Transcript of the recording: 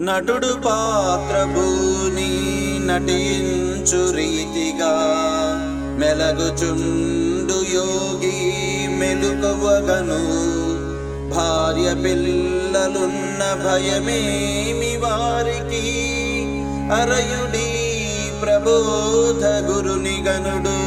నటుడు పాత్రభూని నటించు రీతిగా మెలగుచుండు యోగి మెలుకవగను. భార్య పిల్లలున్న భయమేమి వారికి? అరయుడి ప్రబోధ గురుని గనుడు